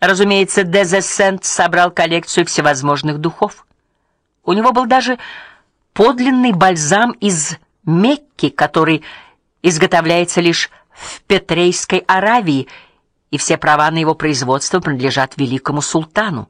Разумеется, Дезесент собрал коллекцию всевозможных духов. У него был даже подлинный бальзам из Мекки, который изготовляется лишь в Петрейской Аравии, и все права на его производство принадлежат великому султану.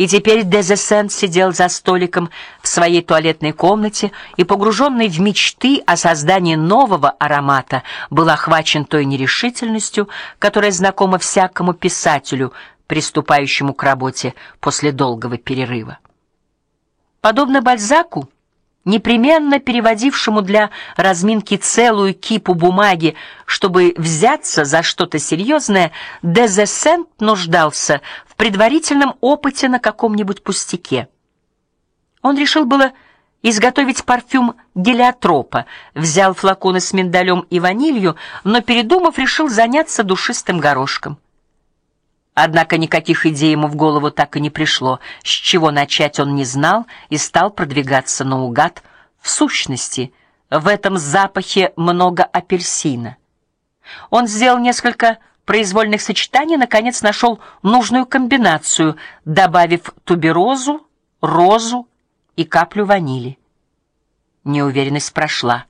И теперь Дезесент сидел за столиком в своей туалетной комнате и погруженный в мечты о создании нового аромата, был охвачен той нерешительностью, которая знакома всякому писателю, приступающему к работе после долгого перерыва. Подобно Бальзаку, непременно переводившему для разминки целую кипу бумаги, чтобы взяться за что-то серьезное, Дезесент нуждался в предварительном опыте на каком-нибудь пустяке. Он решил было изготовить парфюм гелиотропа, взял флаконы с миндалем и ванилью, но передумав, решил заняться душистым горошком. Однако никаких идей ему в голову так и не пришло. С чего начать он не знал и стал продвигаться наугад. В сущности, в этом запахе много апельсина. Он сделал несколько произвольных сочетаний, наконец нашел нужную комбинацию, добавив туберозу, розу и каплю ванили. Неуверенность прошла.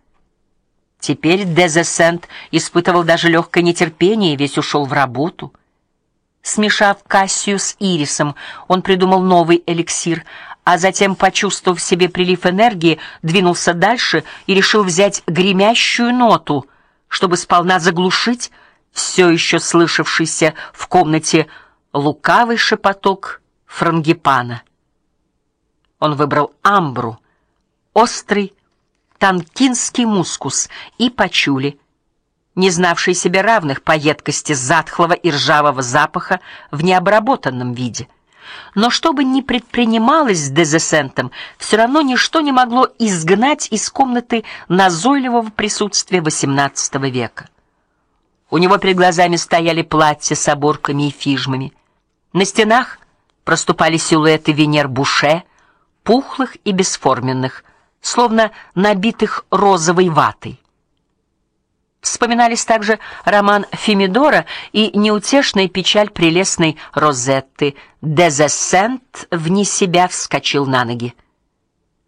Теперь Дезесент испытывал даже легкое нетерпение и весь ушел в работу. Смешав кассию с ирисом, он придумал новый эликсир, а затем, почувствовав в себе прилив энергии, двинулся дальше и решил взять гремящую ноту, чтобы сполна заглушить все еще слышавшийся в комнате лукавый шепоток франгипана. Он выбрал амбру, острый танкинский мускус и пачули не знавший себе равных по едкости затхлого и ржавого запаха в необработанном виде. Но что бы ни предпринималось с Дезесентом, все равно ничто не могло изгнать из комнаты назойливого присутствия XVIII века. У него перед глазами стояли платья с оборками и фижмами. На стенах проступали силуэты Венер Буше, пухлых и бесформенных, словно набитых розовой ватой. Вспоминались также роман Фемидора и неутешная печаль прелестной Розетты. Дезессент вне себя вскочил на ноги.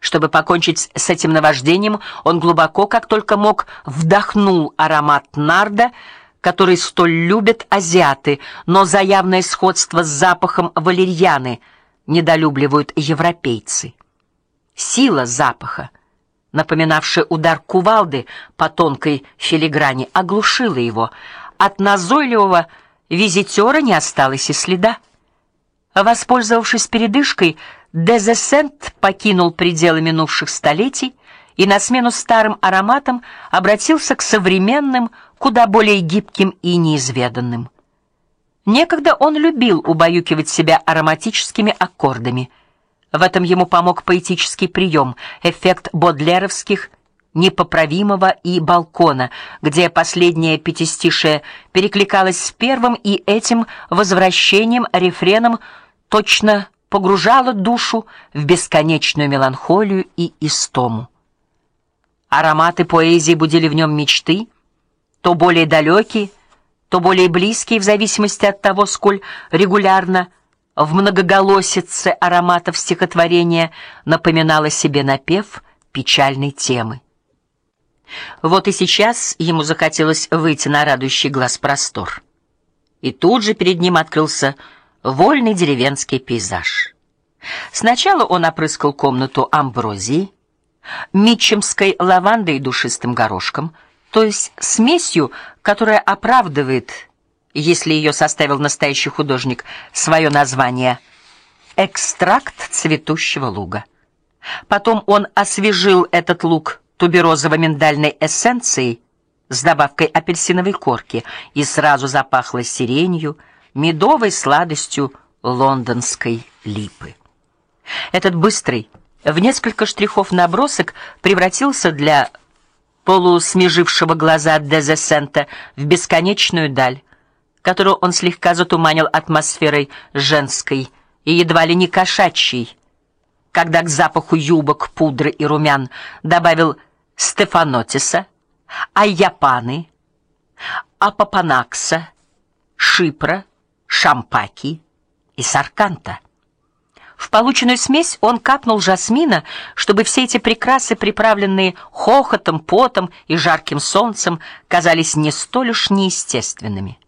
Чтобы покончить с этим наваждением, он глубоко, как только мог, вдохнул аромат нарда, который столь любят азиаты, но за явное сходство с запахом валерьяны недолюбливают европейцы. Сила запаха напоминавшая удар кувалды по тонкой филиграни, оглушила его. От назойливого визитера не осталось и следа. Воспользовавшись передышкой, Дезесент покинул пределы минувших столетий и на смену старым ароматам обратился к современным, куда более гибким и неизведанным. Некогда он любил убаюкивать себя ароматическими аккордами – в этом ему помог поэтический прием, эффект бодлеровских непоправимого и балкона, где последнее пятистишее перекликалось с первым, и этим возвращением рефреном точно погружало душу в бесконечную меланхолию и истому. Ароматы поэзии будили в нем мечты, то более далекие, то более близкие в зависимости от того, сколь регулярно в многоголосице ароматов стихотворения напоминала себе напев печальной темы. Вот и сейчас ему захотелось выйти на радующий глаз простор. И тут же перед ним открылся вольный деревенский пейзаж. Сначала он опрыскал комнату амброзией, митчемской лавандой и душистым горошком, то есть смесью, которая оправдывает если ее составил настоящий художник, свое название экстракт цветущего луга. Потом он освежил этот луг туберозово-миндальной эссенцией с добавкой апельсиновой корки, и сразу запахло сиренью, медовой сладостью лондонской липы. Этот быстрый, в несколько штрихов набросок превратился для полусмежившего глаза Дезесента в бесконечную даль которую он слегка затуманил атмосферой женской и едва ли не кошачьей, когда к запаху юбок, пудры и румян добавил стефанотиса, айяпаны, апопанакса, шипра, шампаки и сарканта. В полученную смесь он капнул жасмина, чтобы все эти прекрасы, приправленные хохотом, потом и жарким солнцем, казались не столь уж неестественными.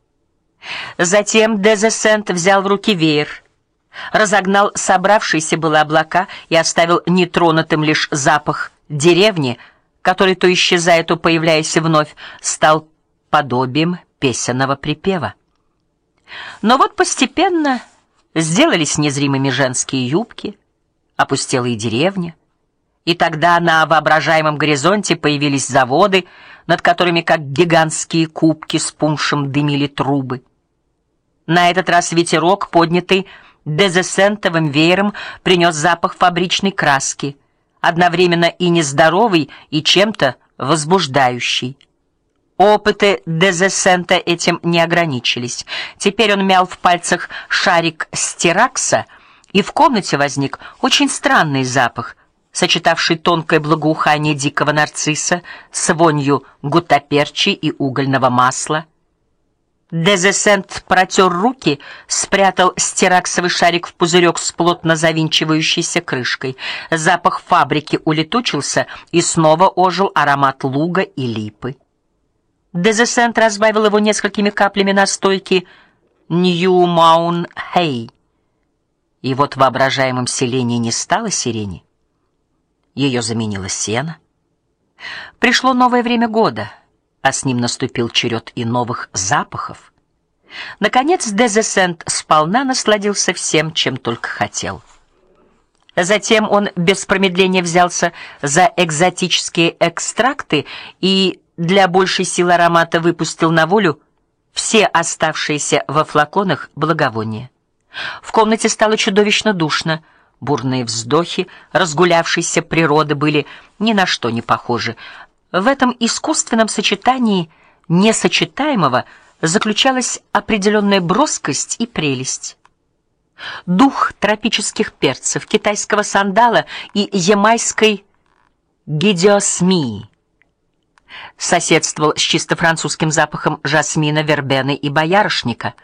Затем Дезесент взял в руки веер, разогнал собравшиеся было облака и оставил нетронутым лишь запах деревни, который то исчезая, то появляясь вновь, стал подобием песенного припева. Но вот постепенно сделались незримыми женские юбки, опустела и деревня, и тогда на воображаемом горизонте появились заводы, над которыми как гигантские кубки с пуншем дымили трубы. На этот раз ветерок, поднятый дезесентовым веером, принес запах фабричной краски, одновременно и нездоровый, и чем-то возбуждающий. Опыты Дезесента этим не ограничились. Теперь он мял в пальцах шарик стиракса, и в комнате возник очень странный запах, сочетавший тонкое благоухание дикого нарцисса с вонью гуттаперчи и угольного масла. Дезесент протер руки, спрятал стираксовый шарик в пузырек с плотно завинчивающейся крышкой. Запах фабрики улетучился, и снова ожил аромат луга и липы. Дезесент разбавил его несколькими каплями настойки New Maun Hay. И вот в воображаемом селении не стало сирени. Ее заменило сено. Пришло новое время года, а с ним наступил черед и новых запахов. Наконец Дезесент сполна насладился всем, чем только хотел. Затем он без промедления взялся за экзотические экстракты и для большей силы аромата выпустил на волю все оставшиеся во флаконах благовония. В комнате стало чудовищно душно. Бурные вздохи разгулявшейся природы были ни на что не похожи. В этом искусственном сочетании несочетаемого заключалась определенная броскость и прелесть. Дух тропических перцев, китайского сандала и ямайской гидиосмии соседствовал с чисто французским запахом жасмина, вербены и боярышника.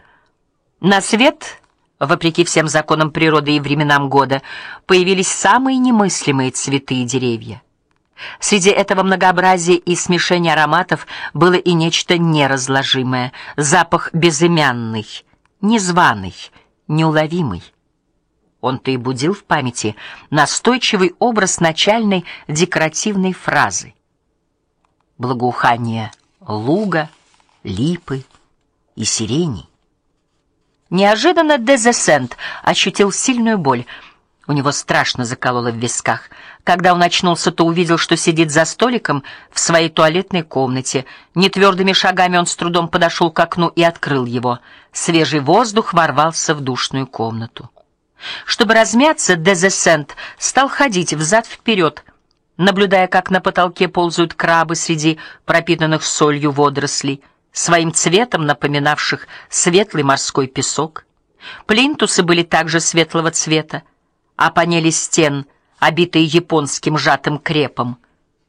На свет, вопреки всем законам природы и временам года, появились самые немыслимые цветы и деревья. Среди этого многообразия и смешения ароматов было и нечто неразложимое, запах безымянный, незваный, неуловимый. Он-то и будил в памяти настойчивый образ начальной декоративной фразы благоухание луга, липы и сирени. Неожиданно Дезесент ощутил сильную боль. У него страшно закололо в висках. Когда он очнулся, то увидел, что сидит за столиком в своей туалетной комнате. Нетвердыми шагами он с трудом подошел к окну и открыл его. Свежий воздух ворвался в душную комнату. Чтобы размяться, Дезесент стал ходить взад вперед наблюдая, как на потолке ползают крабы среди пропитанных солью водорослей, своим цветом напоминавших светлый морской песок. Плинтусы были также светлого цвета, а панели стен, обитые японским сжатым крепом,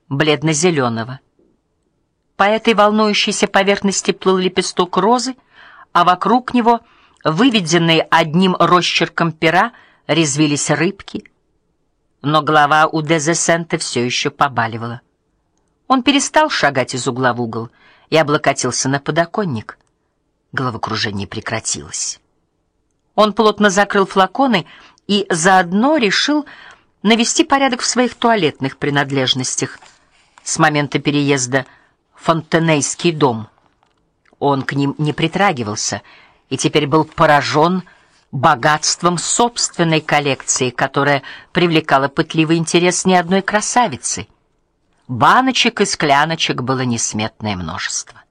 бледно зеленого По этой волнующейся поверхности плыл лепесток розы, а вокруг него, выведенные одним росчерком пера, резвились рыбки но голова у Дезесента все еще побаливала. Он перестал шагать из угла в угол и облокотился на подоконник. Головокружение прекратилось. Он плотно закрыл флаконы и заодно решил навести порядок в своих туалетных принадлежностях. С момента переезда в Фонтенейский дом он к ним не притрагивался и теперь был поражен богатством собственной коллекции, которая привлекала пытливый интерес ни одной красавицы. Баночек и скляночек было несметное множество.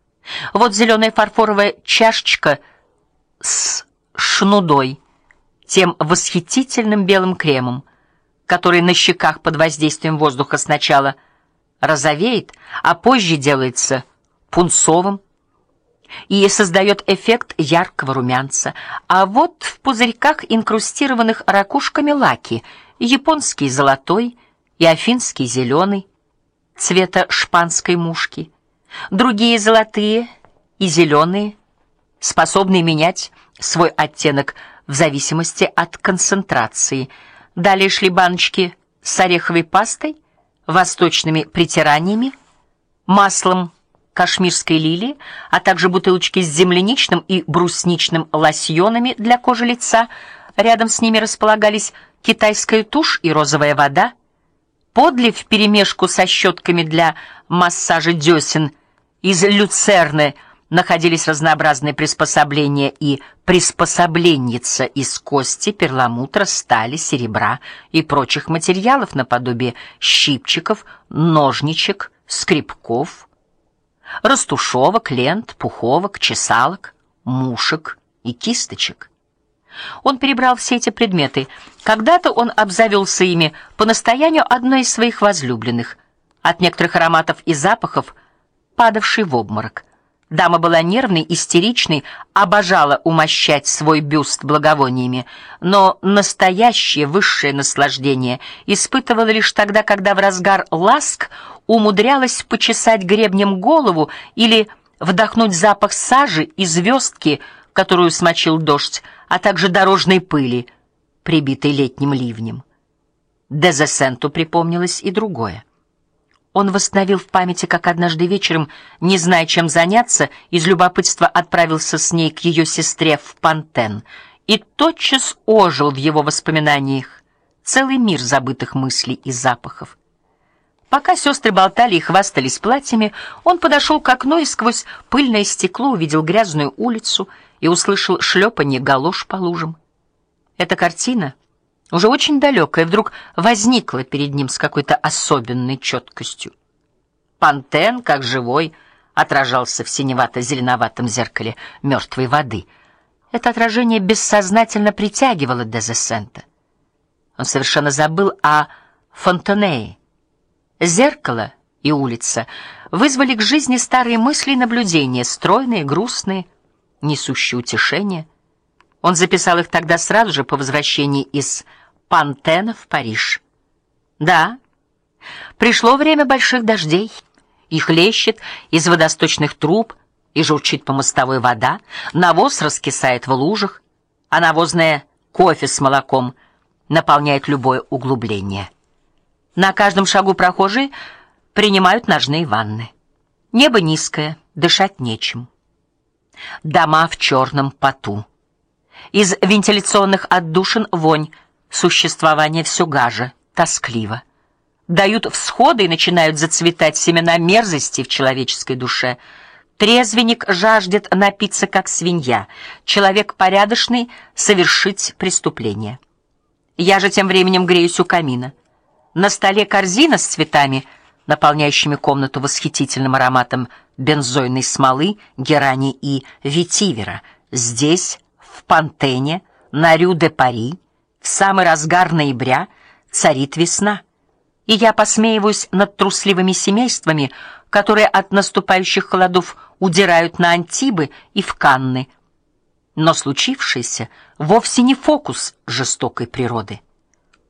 Вот зеленая фарфоровая чашечка с шнудой, тем восхитительным белым кремом, который на щеках под воздействием воздуха сначала розовеет, а позже делается пунцовым и создает эффект яркого румянца. А вот в пузырьках, инкрустированных ракушками лаки, японский золотой и афинский зеленый цвета шпанской мушки, другие золотые и зеленые, способные менять свой оттенок в зависимости от концентрации. Далее шли баночки с ореховой пастой, восточными притираниями, маслом кашмирской лилии, а также бутылочки с земляничным и брусничным лосьонами для кожи лица. Рядом с ними располагались китайская тушь и розовая вода. Подлив вперемешку со щетками для массажа десен из люцерны находились разнообразные приспособления и приспособленница из кости, перламутра, стали, серебра и прочих материалов наподобие щипчиков, ножничек, скребков, растушевок, лент, пуховок, чесалок, мушек и кисточек. Он перебрал все эти предметы. Когда-то он обзавелся ими по настоянию одной из своих возлюбленных. От некоторых ароматов и запахов падавший в обморок. Дама была нервной, истеричной, обожала умощать свой бюст благовониями, но настоящее высшее наслаждение испытывала лишь тогда, когда в разгар ласк умудрялась почесать гребнем голову или вдохнуть запах сажи и звездки, которую смочил дождь, а также дорожной пыли, прибитой летним ливнем. Дезесенту припомнилось и другое. Он восстановил в памяти, как однажды вечером, не зная, чем заняться, из любопытства отправился с ней к ее сестре в Пантен, и тотчас ожил в его воспоминаниях целый мир забытых мыслей и запахов. Пока сестры болтали и хвастались платьями, он подошел к окну и сквозь пыльное стекло увидел грязную улицу и услышал шлепанье галош по лужам. Эта картина уже очень далекая, вдруг возникла перед ним с какой-то особенной четкостью. Пантен, как живой, отражался в синевато-зеленоватом зеркале мертвой воды. Это отражение бессознательно притягивало Дезесента. Он совершенно забыл о Фонтенее. Зеркало и улица вызвали к жизни старые мысли и наблюдения, стройные, грустные, несущие утешение. Он записал их тогда сразу же по возвращении из Пантена в Париж. Да. Пришло время больших дождей. Их лещет из водосточных труб и журчит по мостовой вода, навоз раскисает в лужах, а навозное кофе с молоком наполняет любое углубление. На каждом шагу прохожие принимают ножные ванны. Небо низкое, дышать нечем. Дома в черном поту. Из вентиляционных отдушин вонь Существование все гаже, тоскливо. Дают всходы и начинают зацветать семена мерзости в человеческой душе. Трезвенник жаждет напиться как свинья, человек порядочный совершить преступление. Я же тем временем греюсь у камина. На столе корзина с цветами, наполняющими комнату восхитительным ароматом бензойной смолы, герани и ветивера. Здесь, в Пантене, на Рю-де-Пари, в самый разгар ноября царит весна. И я посмеиваюсь над трусливыми семействами, которые от наступающих холодов удирают на Антибы и в Канны. Но случившееся вовсе не фокус жестокой природы.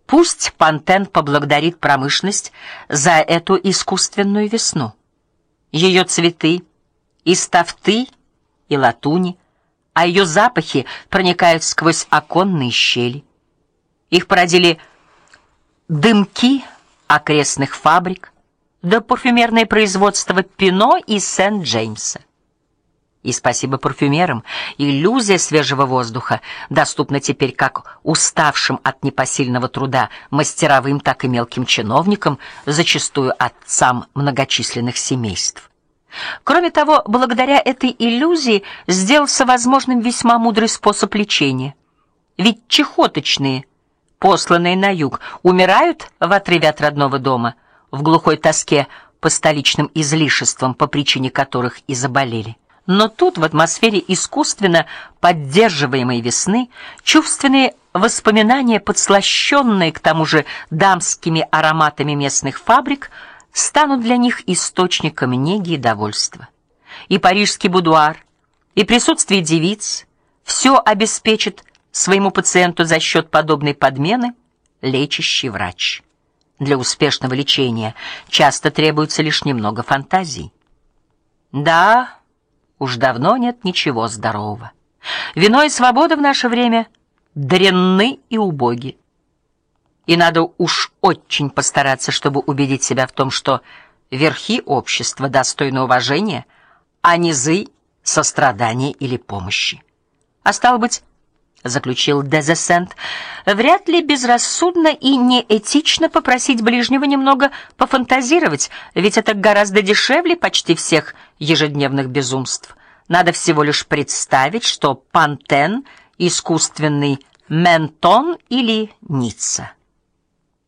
Пусть Пантен поблагодарит промышленность за эту искусственную весну. Ее цветы из тафты и латуни, а ее запахи проникают сквозь оконные щели. Их породили дымки окрестных фабрик, да парфюмерное производство Пино и Сент-Джеймса. И спасибо парфюмерам, иллюзия свежего воздуха доступна теперь как уставшим от непосильного труда мастеровым, так и мелким чиновникам, зачастую отцам многочисленных семейств. Кроме того, благодаря этой иллюзии сделался возможным весьма мудрый способ лечения. Ведь чехоточные посланные на юг, умирают в отрыве от родного дома, в глухой тоске по столичным излишествам, по причине которых и заболели. Но тут, в атмосфере искусственно поддерживаемой весны, чувственные воспоминания, подслащенные к тому же дамскими ароматами местных фабрик, станут для них источником неги и довольства. И парижский будуар, и присутствие девиц все обеспечит своему пациенту за счет подобной подмены лечащий врач. Для успешного лечения часто требуется лишь немного фантазии. Да, уж давно нет ничего здорового. Вино и свобода в наше время дрянны и убоги. И надо уж очень постараться, чтобы убедить себя в том, что верхи общества достойны уважения, а низы сострадания или помощи. А стало быть, заключил Дезесент, вряд ли безрассудно и неэтично попросить ближнего немного пофантазировать, ведь это гораздо дешевле почти всех ежедневных безумств. Надо всего лишь представить, что Пантен искусственный Ментон или Ницца.